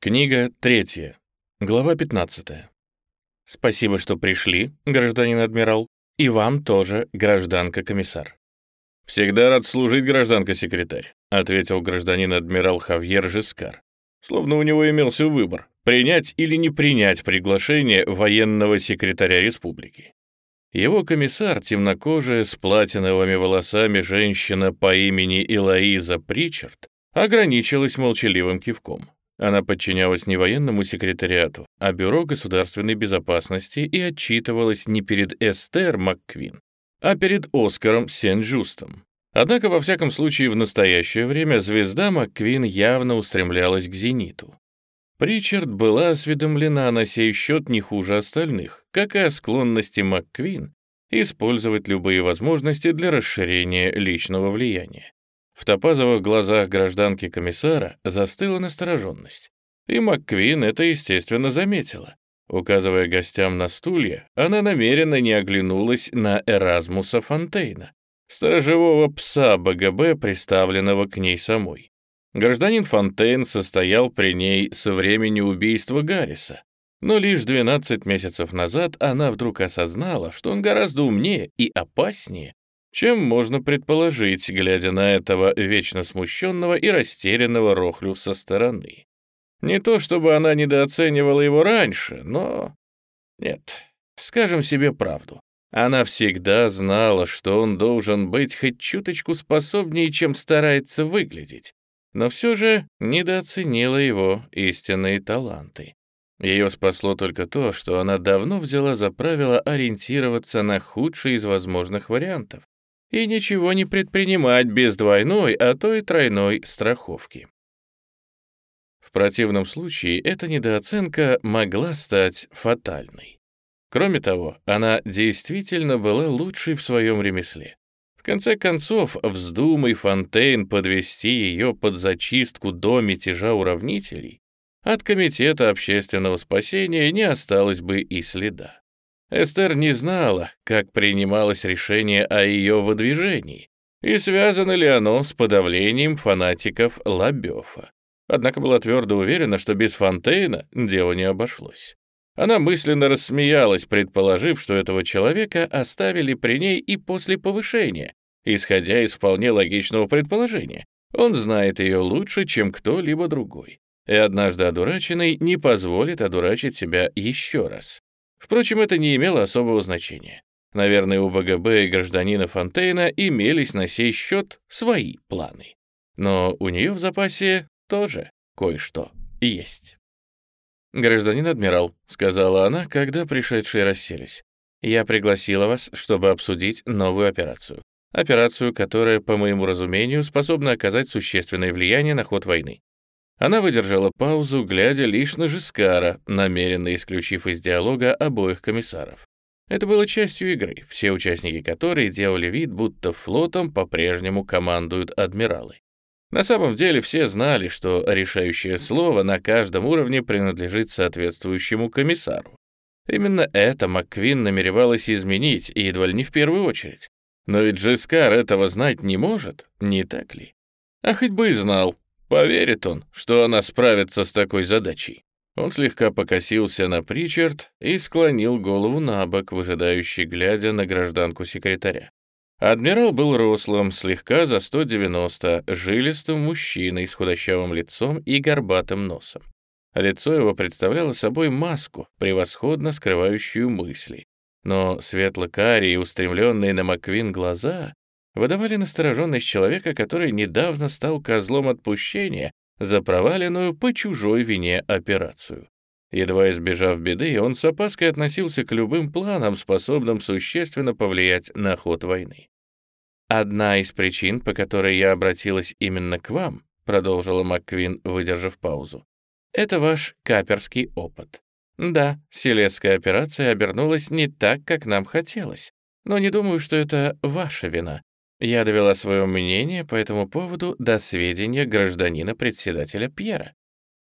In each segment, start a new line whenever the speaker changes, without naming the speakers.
Книга третья. Глава 15. Спасибо, что пришли, гражданин адмирал, и вам тоже, гражданка-комиссар. Всегда рад служить, гражданка-секретарь, ответил гражданин адмирал Хавьер Жескар. Словно у него имелся выбор, принять или не принять приглашение военного секретаря республики. Его комиссар, темнокожая, с платиновыми волосами женщина по имени Илоиза Причард, ограничилась молчаливым кивком. Она подчинялась не военному секретариату, а Бюро государственной безопасности и отчитывалась не перед Эстер МакКвин, а перед Оскаром Сен-Жустом. Однако, во всяком случае, в настоящее время звезда МакКвин явно устремлялась к «Зениту». Причард была осведомлена на сей счет не хуже остальных, как и о склонности МакКвин использовать любые возможности для расширения личного влияния. В топазовых глазах гражданки-комиссара застыла настороженность. И МакКвин это, естественно, заметила. Указывая гостям на стулья, она намеренно не оглянулась на Эразмуса Фонтейна, сторожевого пса БГБ, приставленного к ней самой. Гражданин Фонтейн состоял при ней со времени убийства Гарриса, но лишь 12 месяцев назад она вдруг осознала, что он гораздо умнее и опаснее, чем можно предположить, глядя на этого вечно смущенного и растерянного Рохлю со стороны. Не то чтобы она недооценивала его раньше, но... Нет, скажем себе правду. Она всегда знала, что он должен быть хоть чуточку способнее, чем старается выглядеть, но все же недооценила его истинные таланты. Ее спасло только то, что она давно взяла за правило ориентироваться на худший из возможных вариантов, и ничего не предпринимать без двойной, а то и тройной страховки. В противном случае эта недооценка могла стать фатальной. Кроме того, она действительно была лучшей в своем ремесле. В конце концов, вздумай Фонтейн подвести ее под зачистку до мятежа уравнителей, от Комитета общественного спасения не осталось бы и следа. Эстер не знала, как принималось решение о ее выдвижении, и связано ли оно с подавлением фанатиков Лабёфа. Однако была твердо уверена, что без Фонтейна дело не обошлось. Она мысленно рассмеялась, предположив, что этого человека оставили при ней и после повышения, исходя из вполне логичного предположения. Он знает ее лучше, чем кто-либо другой, и однажды одураченный не позволит одурачить себя еще раз. Впрочем, это не имело особого значения. Наверное, у БГБ и гражданина Фонтейна имелись на сей счет свои планы. Но у нее в запасе тоже кое-что есть. «Гражданин адмирал», — сказала она, когда пришедшие расселись, «я пригласила вас, чтобы обсудить новую операцию. Операцию, которая, по моему разумению, способна оказать существенное влияние на ход войны. Она выдержала паузу, глядя лишь на Жискара, намеренно исключив из диалога обоих комиссаров. Это было частью игры, все участники которой делали вид, будто флотом по-прежнему командуют адмиралы. На самом деле все знали, что решающее слово на каждом уровне принадлежит соответствующему комиссару. Именно это МакКвин намеревалась изменить, и едва ли не в первую очередь. Но ведь Джискар этого знать не может, не так ли? А хоть бы и знал, Поверит он, что она справится с такой задачей. Он слегка покосился на Причард и склонил голову на бок, выжидающий, глядя на гражданку секретаря. Адмирал был рослым, слегка за 190, жилистым мужчиной с худощавым лицом и горбатым носом. Лицо его представляло собой маску, превосходно скрывающую мысли. Но светло-карие, устремленные на Маквин глаза, выдавали настороженность человека, который недавно стал козлом отпущения за проваленную по чужой вине операцию. Едва избежав беды, он с опаской относился к любым планам, способным существенно повлиять на ход войны. «Одна из причин, по которой я обратилась именно к вам», продолжила МакКвин, выдержав паузу, «это ваш каперский опыт. Да, селесская операция обернулась не так, как нам хотелось, но не думаю, что это ваша вина. Я довела свое мнение по этому поводу до сведения гражданина-председателя Пьера.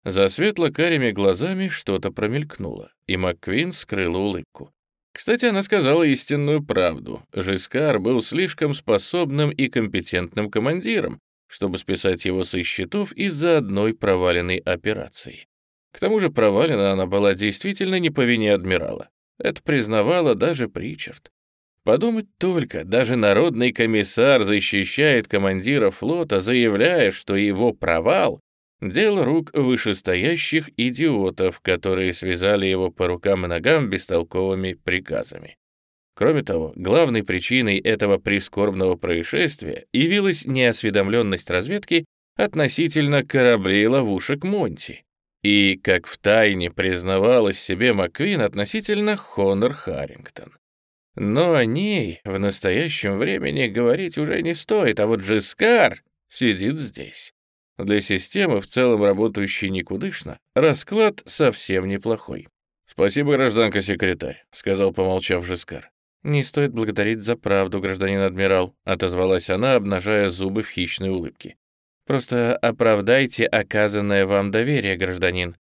За светло-карими глазами что-то промелькнуло, и МакКвин скрыла улыбку. Кстати, она сказала истинную правду. Жискар был слишком способным и компетентным командиром, чтобы списать его со счетов из-за одной проваленной операции. К тому же провалена она была действительно не по вине адмирала. Это признавала даже Причард. Подумать только, даже народный комиссар защищает командира флота, заявляя, что его провал — дело рук вышестоящих идиотов, которые связали его по рукам и ногам бестолковыми приказами. Кроме того, главной причиной этого прискорбного происшествия явилась неосведомленность разведки относительно кораблей ловушек Монти. И, как втайне признавалась себе Маквин относительно Хонор Харрингтон. Но о ней в настоящем времени говорить уже не стоит, а вот Джискар сидит здесь. Для системы, в целом работающей никудышно, расклад совсем неплохой. «Спасибо, гражданка-секретарь», — сказал, помолчав Жискар. «Не стоит благодарить за правду, гражданин адмирал», — отозвалась она, обнажая зубы в хищной улыбке. «Просто оправдайте оказанное вам доверие, гражданин».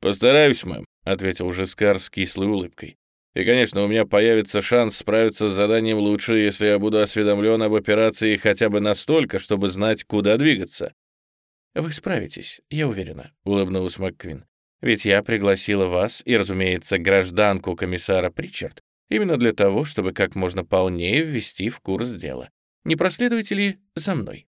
«Постараюсь, мэм», — ответил Жискар с кислой улыбкой. «И, конечно, у меня появится шанс справиться с заданием лучше, если я буду осведомлен об операции хотя бы настолько, чтобы знать, куда двигаться».
«Вы справитесь, я уверена», — улыбнулась МакКвин. «Ведь я пригласила вас и, разумеется, гражданку комиссара Причард Именно для того, чтобы как можно полнее ввести в курс дела. Не проследуете ли за мной?»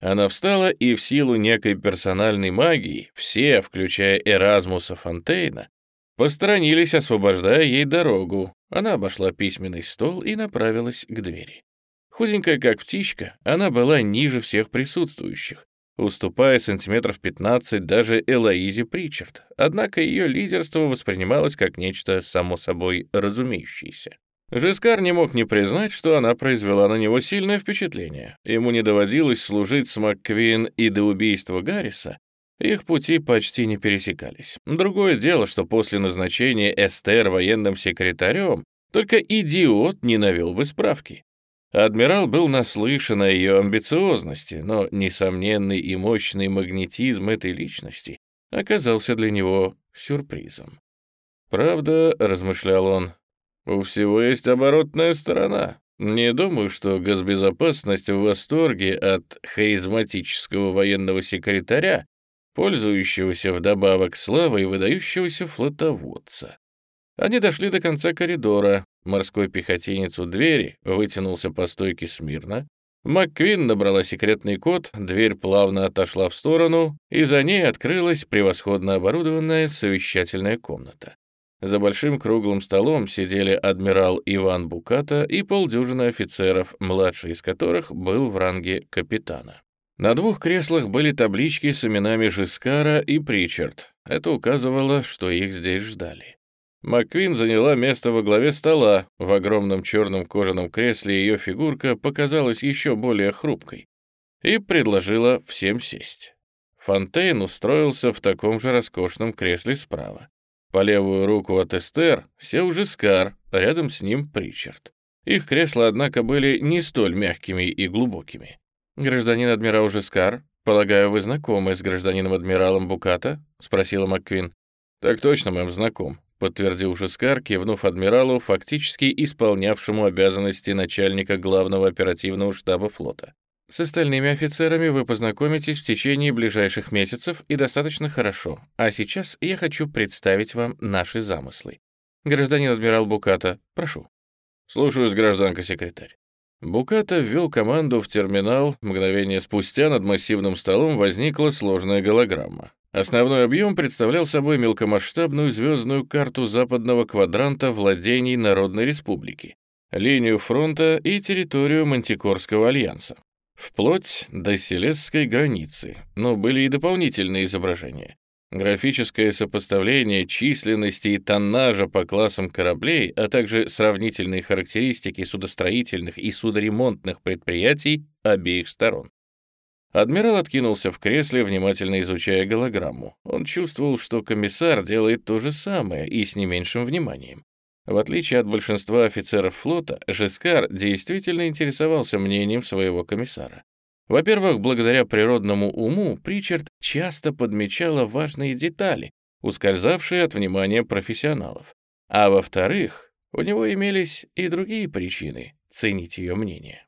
Она встала, и в силу некой персональной магии все, включая Эразмуса Фонтейна, посторонились, освобождая ей дорогу. Она обошла письменный стол и направилась к двери. Худенькая, как птичка, она была ниже всех присутствующих, уступая сантиметров 15 даже Элоизе Причард, однако ее лидерство воспринималось как нечто само собой разумеющееся. Жескар не мог не признать, что она произвела на него сильное впечатление. Ему не доводилось служить с МакКвин и до убийства Гарриса, их пути почти не пересекались. Другое дело, что после назначения Эстер военным секретарем только идиот не навел бы справки. Адмирал был наслышан о ее амбициозности, но несомненный и мощный магнетизм этой личности оказался для него сюрпризом. «Правда», — размышлял он, — «у всего есть оборотная сторона. Не думаю, что госбезопасность в восторге от харизматического военного секретаря, пользующегося вдобавок славой выдающегося флотоводца. Они дошли до конца коридора. Морской пехотинец у двери вытянулся по стойке смирно. МакКвин набрала секретный код, дверь плавно отошла в сторону, и за ней открылась превосходно оборудованная совещательная комната. За большим круглым столом сидели адмирал Иван Буката и полдюжины офицеров, младший из которых был в ранге капитана. На двух креслах были таблички с именами Жискара и Причард. Это указывало, что их здесь ждали. МакКвин заняла место во главе стола. В огромном черном кожаном кресле ее фигурка показалась еще более хрупкой и предложила всем сесть. Фонтейн устроился в таком же роскошном кресле справа. По левую руку от Эстер сел Жискар, рядом с ним Причард. Их кресла, однако, были не столь мягкими и глубокими. «Гражданин адмирал Жискар, полагаю, вы знакомы с гражданином-адмиралом Буката?» — спросила МакКвин. «Так точно, мэм, знаком подтвердил Жескар, кивнув адмиралу, фактически исполнявшему обязанности начальника главного оперативного штаба флота.
С остальными офицерами вы познакомитесь в течение ближайших месяцев и достаточно хорошо. А сейчас я хочу представить вам наши замыслы. Гражданин адмирал Буката, прошу.
Слушаюсь, гражданка-секретарь. Буката ввел команду в терминал. Мгновение спустя над массивным столом возникла сложная голограмма. Основной объем представлял собой мелкомасштабную звездную карту западного квадранта владений Народной Республики, линию фронта и территорию Мантикорского альянса, вплоть до Селесской границы, но были и дополнительные изображения. Графическое сопоставление численности и тоннажа по классам кораблей, а также сравнительные характеристики судостроительных и судоремонтных предприятий обеих сторон. Адмирал откинулся в кресле, внимательно изучая голограмму. Он чувствовал, что комиссар делает то же самое и с не меньшим вниманием. В отличие от большинства офицеров флота, Жескар действительно интересовался мнением своего комиссара. Во-первых, благодаря природному уму Причард часто подмечала важные детали, ускользавшие от внимания профессионалов. А во-вторых, у него имелись и другие причины ценить ее мнение.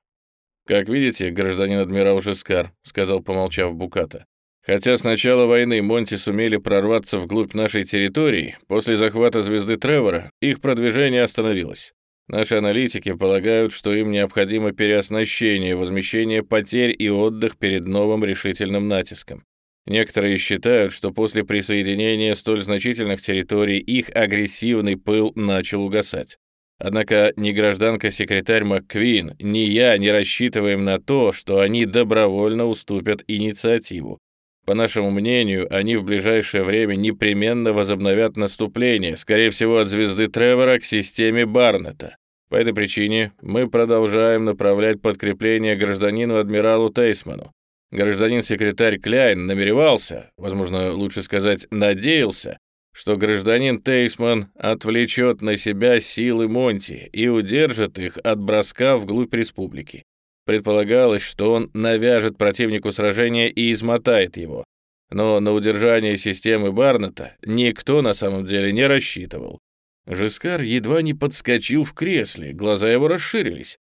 «Как видите, гражданин адмирал Жескар», — сказал, помолчав Буката,
Хотя с начала войны Монти сумели прорваться вглубь нашей территории, после захвата звезды Тревора их продвижение остановилось. Наши аналитики полагают, что им необходимо переоснащение, возмещение потерь и отдых перед новым решительным натиском. Некоторые считают, что после присоединения столь значительных территорий их агрессивный пыл начал угасать. Однако ни гражданка-секретарь МакКвин, ни я не рассчитываем на то, что они добровольно уступят инициативу. По нашему мнению, они в ближайшее время непременно возобновят наступление, скорее всего, от звезды Тревора к системе Барнета. По этой причине мы продолжаем направлять подкрепление гражданину-адмиралу Тейсману. Гражданин-секретарь Кляйн намеревался, возможно, лучше сказать, надеялся, что гражданин Тейсман отвлечет на себя силы Монти и удержит их от броска вглубь республики. Предполагалось, что он навяжет противнику сражение и измотает его. Но на удержание системы Барнета никто на самом деле не рассчитывал. Жискар едва не подскочил в кресле, глаза его расширились.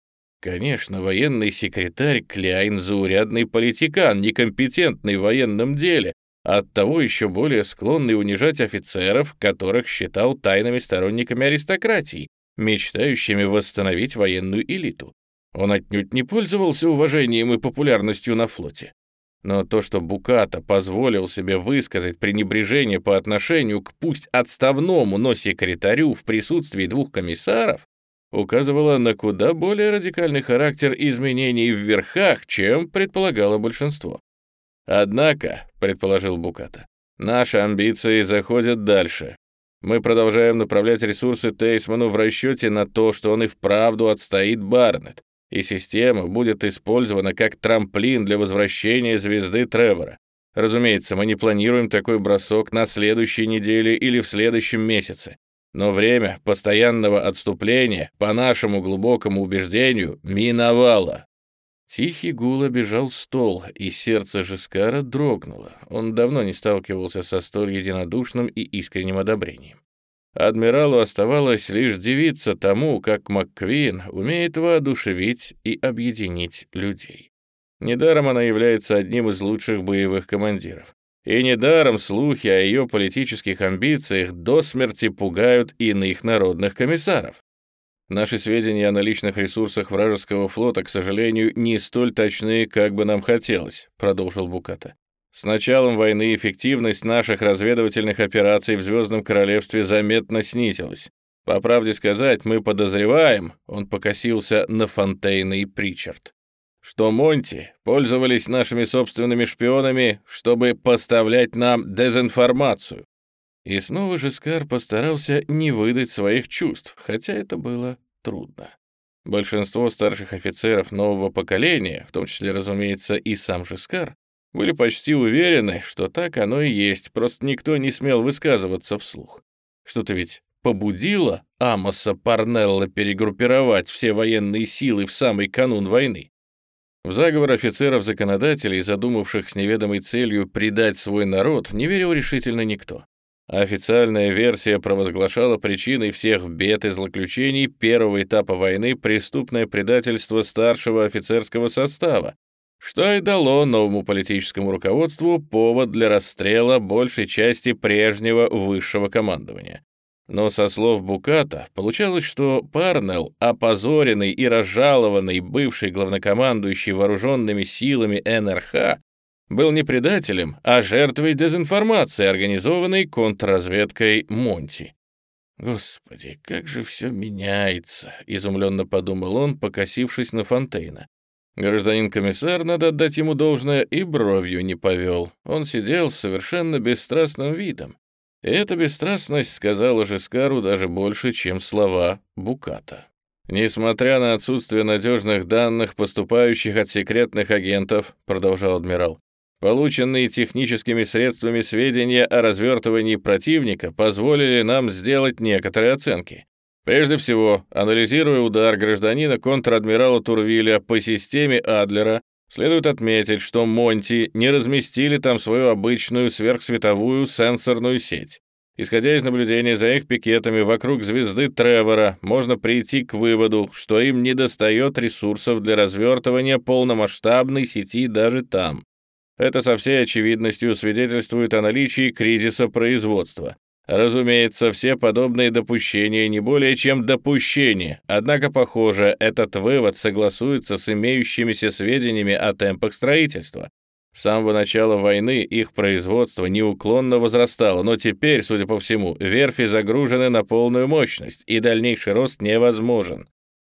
Конечно, военный секретарь Кляйн заурядный политикан, некомпетентный в военном деле, а оттого еще более склонный унижать офицеров, которых считал тайными сторонниками аристократии, мечтающими восстановить военную элиту. Он отнюдь не пользовался уважением и популярностью на флоте. Но то, что Буката позволил себе высказать пренебрежение по отношению к пусть отставному, но секретарю в присутствии двух комиссаров, указывало на куда более радикальный характер изменений в верхах, чем предполагало большинство. «Однако», — предположил Буката, — «наши амбиции заходят дальше. Мы продолжаем направлять ресурсы Тейсману в расчете на то, что он и вправду отстоит Барнет, и система будет использована как трамплин для возвращения звезды Тревора. Разумеется, мы не планируем такой бросок на следующей неделе или в следующем месяце. Но время постоянного отступления, по нашему глубокому убеждению, миновало. Тихий гул обежал стол, и сердце Жескара дрогнуло. Он давно не сталкивался со столь единодушным и искренним одобрением. Адмиралу оставалось лишь дивиться тому, как МакКвин умеет воодушевить и объединить людей. Недаром она является одним из лучших боевых командиров. И недаром слухи о ее политических амбициях до смерти пугают иных народных комиссаров. Наши сведения о наличных ресурсах вражеского флота, к сожалению, не столь точны, как бы нам хотелось, продолжил Буката. С началом войны эффективность наших разведывательных операций в Звездном Королевстве заметно снизилась. По правде сказать, мы подозреваем, он покосился на Фонтейна и Причард, что Монти пользовались нашими собственными шпионами, чтобы поставлять нам дезинформацию. И снова же Скар постарался не выдать своих чувств, хотя это было трудно. Большинство старших офицеров нового поколения, в том числе, разумеется, и сам Жескар, были почти уверены, что так оно и есть, просто никто не смел высказываться вслух. Что-то ведь побудило Амоса Парнелла перегруппировать все военные силы в самый канун войны. В заговор офицеров-законодателей, задумавших с неведомой целью предать свой народ, не верил решительно никто. Официальная версия провозглашала причиной всех бед и злоключений первого этапа войны преступное предательство старшего офицерского состава, что и дало новому политическому руководству повод для расстрела большей части прежнего высшего командования. Но со слов Буката получалось, что Парнелл, опозоренный и разжалованный бывший главнокомандующий вооруженными силами НРХ, был не предателем, а жертвой дезинформации, организованной контрразведкой Монти. «Господи, как же все меняется!» — изумленно подумал он, покосившись на Фонтейна. Гражданин комиссар, надо отдать ему должное, и бровью не повел. Он сидел с совершенно бесстрастным видом. Эта бесстрастность сказала Жескару даже больше, чем слова Буката. «Несмотря на отсутствие надежных данных, поступающих от секретных агентов», продолжал адмирал, полученные техническими средствами сведения о развертывании противника позволили нам сделать некоторые оценки. Прежде всего, анализируя удар гражданина контр-адмирала Турвиля по системе Адлера, следует отметить, что Монти не разместили там свою обычную сверхсветовую сенсорную сеть. Исходя из наблюдения за их пикетами вокруг звезды Тревора, можно прийти к выводу, что им недостает ресурсов для развертывания полномасштабной сети даже там. Это со всей очевидностью свидетельствует о наличии кризиса производства. Разумеется, все подобные допущения не более чем допущения, однако, похоже, этот вывод согласуется с имеющимися сведениями о темпах строительства. С самого начала войны их производство неуклонно возрастало, но теперь, судя по всему, верфи загружены на полную мощность, и дальнейший рост невозможен.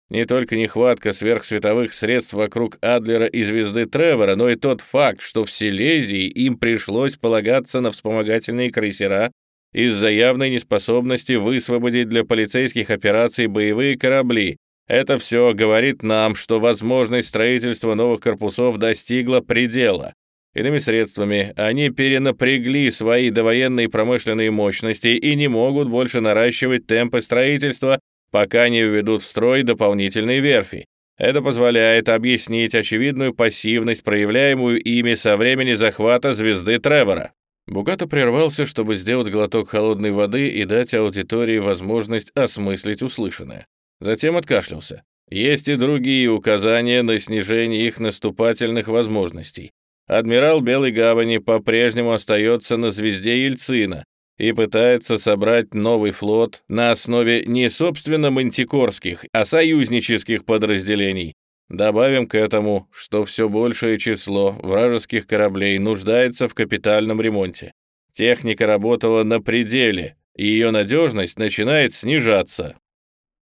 Не только нехватка сверхсветовых средств вокруг Адлера и звезды Тревора, но и тот факт, что в Силезии им пришлось полагаться на вспомогательные крейсера из-за явной неспособности высвободить для полицейских операций боевые корабли. Это все говорит нам, что возможность строительства новых корпусов достигла предела. Иными средствами, они перенапрягли свои довоенные промышленные мощности и не могут больше наращивать темпы строительства, пока не введут в строй дополнительные верфи. Это позволяет объяснить очевидную пассивность, проявляемую ими со времени захвата звезды Тревора. Бугато прервался, чтобы сделать глоток холодной воды и дать аудитории возможность осмыслить услышанное. Затем откашлялся. Есть и другие указания на снижение их наступательных возможностей. Адмирал Белой Гавани по-прежнему остается на звезде Ельцина и пытается собрать новый флот на основе не собственно мантикорских, а союзнических подразделений. Добавим к этому, что все большее число вражеских кораблей нуждается в капитальном ремонте. Техника работала на пределе, и ее надежность начинает снижаться.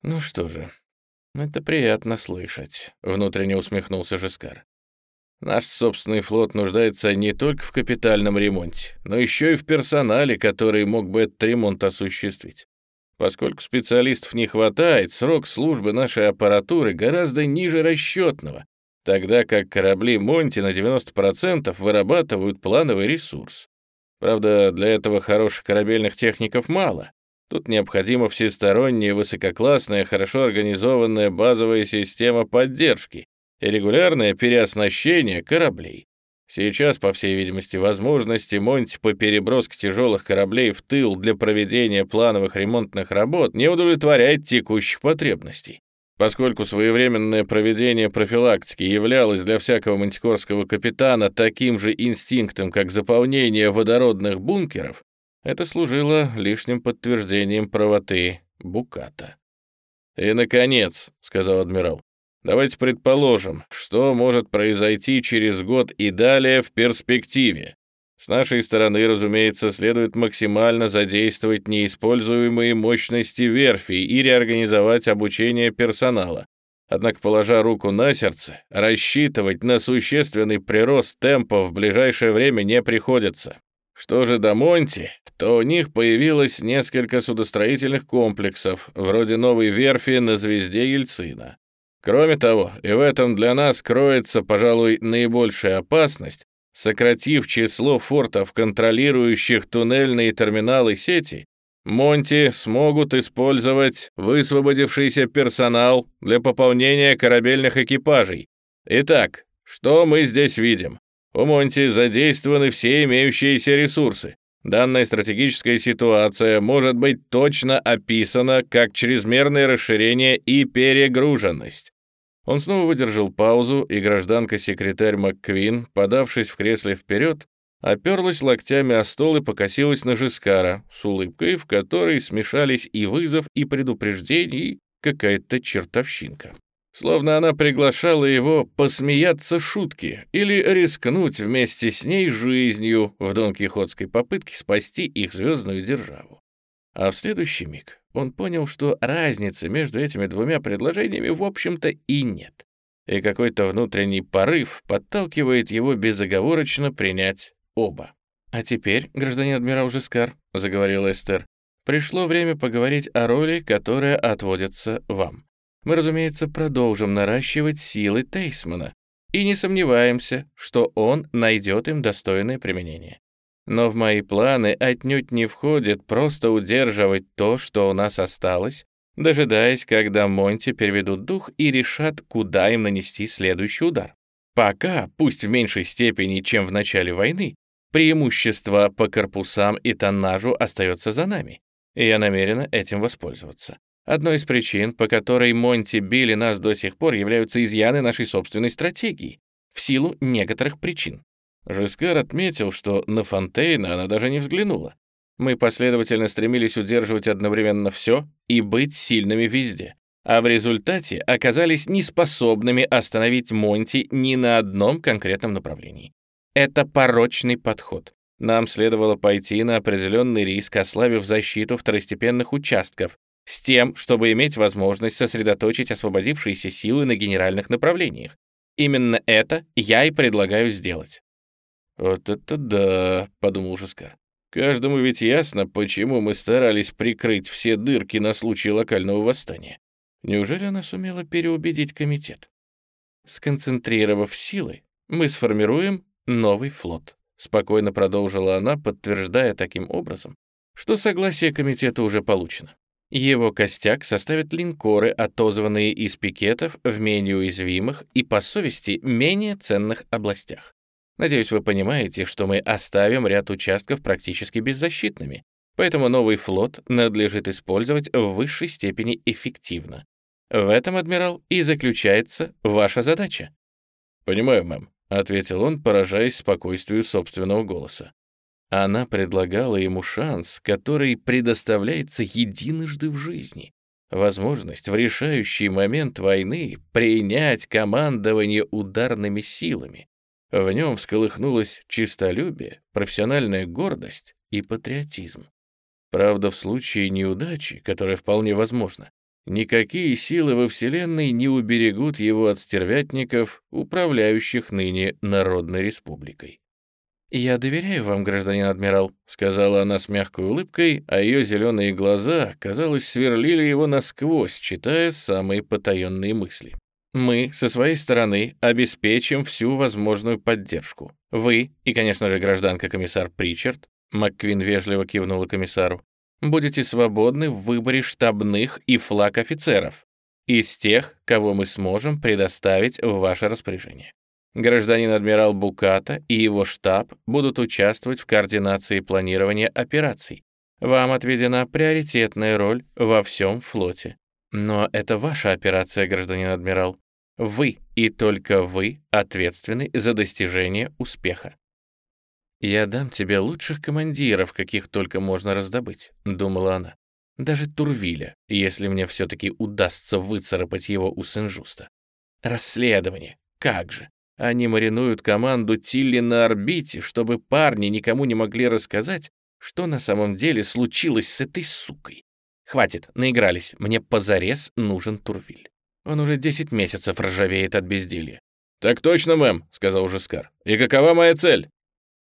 «Ну что же, это приятно слышать», — внутренне усмехнулся Жескар. Наш собственный флот нуждается не только в капитальном ремонте, но еще и в персонале, который мог бы этот ремонт осуществить. Поскольку специалистов не хватает, срок службы нашей аппаратуры гораздо ниже расчетного, тогда как корабли Монти на 90% вырабатывают плановый ресурс. Правда, для этого хороших корабельных техников мало. Тут необходима всесторонняя, высококлассная, хорошо организованная базовая система поддержки, и регулярное переоснащение кораблей. Сейчас, по всей видимости, возможности Монти по переброске тяжелых кораблей в тыл для проведения плановых ремонтных работ не удовлетворяет текущих потребностей. Поскольку своевременное проведение профилактики являлось для всякого мантикорского капитана таким же инстинктом, как заполнение водородных бункеров, это служило лишним подтверждением правоты Буката. «И, наконец», — сказал адмирал, Давайте предположим, что может произойти через год и далее в перспективе. С нашей стороны, разумеется, следует максимально задействовать неиспользуемые мощности верфи и реорганизовать обучение персонала. Однако, положа руку на сердце, рассчитывать на существенный прирост темпа в ближайшее время не приходится. Что же до Монти, то у них появилось несколько судостроительных комплексов, вроде новой верфи на звезде Ельцина. Кроме того, и в этом для нас кроется, пожалуй, наибольшая опасность, сократив число фортов, контролирующих туннельные терминалы сети, Монти смогут использовать высвободившийся персонал для пополнения корабельных экипажей. Итак, что мы здесь видим? У Монти задействованы все имеющиеся ресурсы. Данная стратегическая ситуация может быть точно описана как чрезмерное расширение и перегруженность. Он снова выдержал паузу, и гражданка-секретарь МакКвин, подавшись в кресле вперед, оперлась локтями о стол и покосилась на Жискара с улыбкой, в которой смешались и вызов, и предупреждение, и какая-то чертовщинка. Словно она приглашала его посмеяться шутки или рискнуть вместе с ней жизнью в донкихотской попытке спасти их звездную державу. А в следующий миг он понял, что разницы между этими двумя предложениями в общем-то и нет. И какой-то внутренний порыв подталкивает его безоговорочно принять оба. «А теперь, гражданин адмирал Жискар», — заговорил Эстер, «пришло время поговорить о роли, которая отводится вам. Мы, разумеется, продолжим наращивать силы Тейсмана и не сомневаемся, что он найдет им достойное применение. Но в мои планы отнюдь не входит просто удерживать то, что у нас осталось, дожидаясь, когда Монти переведут дух и решат, куда им нанести следующий удар. Пока, пусть в меньшей степени, чем в начале войны, преимущество по корпусам и тоннажу остается за нами, и я намерена этим воспользоваться. Одной из причин, по которой Монти били нас до сих пор, являются изъяны нашей собственной стратегии, в силу некоторых причин. Жескар отметил, что на Фонтейна она даже не взглянула. Мы последовательно стремились удерживать одновременно все и быть сильными везде, а в результате оказались неспособными остановить Монти ни на одном конкретном направлении. Это порочный подход. Нам следовало пойти на определенный риск, ослабив защиту второстепенных участков, с тем, чтобы иметь возможность сосредоточить освободившиеся силы на генеральных направлениях. Именно это я и предлагаю сделать.
«Вот это да», — подумал Жескар. «Каждому ведь ясно, почему мы старались прикрыть все дырки на случай локального восстания. Неужели она сумела переубедить комитет?
Сконцентрировав силы, мы сформируем новый флот», — спокойно продолжила она, подтверждая таким образом, что согласие комитета уже получено. Его костяк составят линкоры, отозванные из пикетов в менее уязвимых и, по совести, менее ценных областях. Надеюсь, вы понимаете, что мы оставим ряд участков практически беззащитными, поэтому новый флот надлежит использовать в высшей степени эффективно. В этом, адмирал, и заключается ваша задача.
«Понимаю, мэм», — ответил он, поражаясь спокойствию собственного голоса.
Она предлагала ему шанс, который предоставляется единожды в жизни. Возможность в решающий момент войны принять командование ударными силами. В нем всколыхнулось чистолюбие, профессиональная гордость и патриотизм. Правда, в случае неудачи, которая вполне возможна, никакие силы во Вселенной не уберегут его от стервятников, управляющих ныне Народной Республикой. «Я доверяю вам, гражданин адмирал», — сказала она с мягкой улыбкой, а ее зеленые глаза, казалось, сверлили его насквозь, читая самые потаенные мысли. «Мы, со своей стороны, обеспечим всю возможную поддержку. Вы и, конечно же, гражданка-комиссар Причард», — МакКвин вежливо кивнула комиссару, «будете свободны в выборе штабных и флаг офицеров из тех, кого мы сможем предоставить в ваше распоряжение. Гражданин адмирал Буката и его штаб будут участвовать в координации планирования операций. Вам отведена приоритетная роль во всем флоте. Но это ваша операция, гражданин адмирал. Вы и только вы ответственны за достижение успеха. «Я дам тебе лучших командиров, каких только можно раздобыть», — думала она. «Даже Турвиля, если мне все-таки удастся выцарапать его у Сен-Жуста. Расследование, как же! Они маринуют команду Тилли на орбите, чтобы парни никому не могли рассказать, что на самом деле случилось с этой сукой. Хватит, наигрались, мне позарез нужен Турвиль. Он уже 10 месяцев ржавеет от безделья.
«Так точно, мэм», — сказал Жескар. «И какова моя цель?»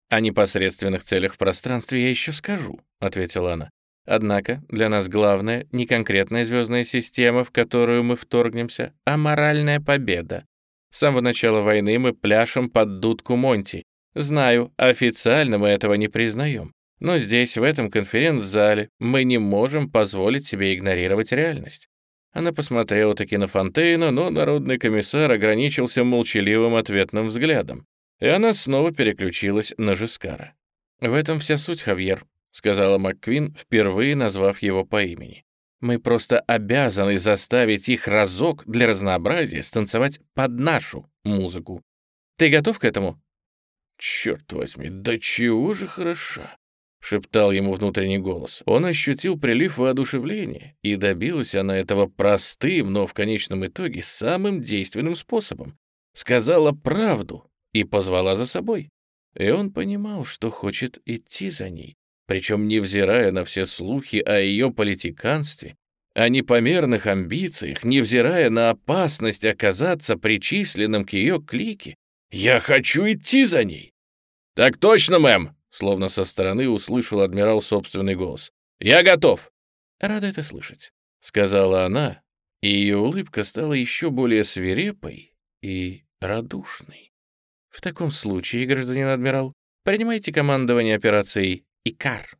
«О непосредственных целях в пространстве я еще скажу», — ответила она. «Однако для нас главное не конкретная звездная система, в которую мы вторгнемся, а моральная победа. С самого начала войны мы пляшем под дудку Монти. Знаю, официально мы этого не признаем. Но здесь, в этом конференц-зале, мы не можем позволить себе игнорировать реальность. Она посмотрела таки на Фонтейна, но народный комиссар ограничился молчаливым ответным взглядом. И она снова переключилась на Жескара. «В этом вся суть, Хавьер», — сказала МакКвин, впервые назвав его по имени. Мы просто обязаны заставить их разок для разнообразия станцевать под нашу музыку. Ты готов к этому?»
«Черт возьми, да чего же хороша!» — шептал ему внутренний голос. Он ощутил прилив воодушевления, и добилась она этого простым, но в конечном итоге самым действенным способом. Сказала правду и позвала за собой. И он понимал, что хочет идти за ней, причем невзирая на все слухи о ее политиканстве, о непомерных амбициях, невзирая на опасность оказаться причисленным к ее клике. «Я хочу идти за ней!» «Так точно, мэм!» Словно со стороны услышал адмирал собственный голос. «Я готов!»
«Рада это слышать», — сказала она, и ее улыбка стала еще более свирепой и радушной. «В таком случае, гражданин адмирал, принимайте командование операцией Икар.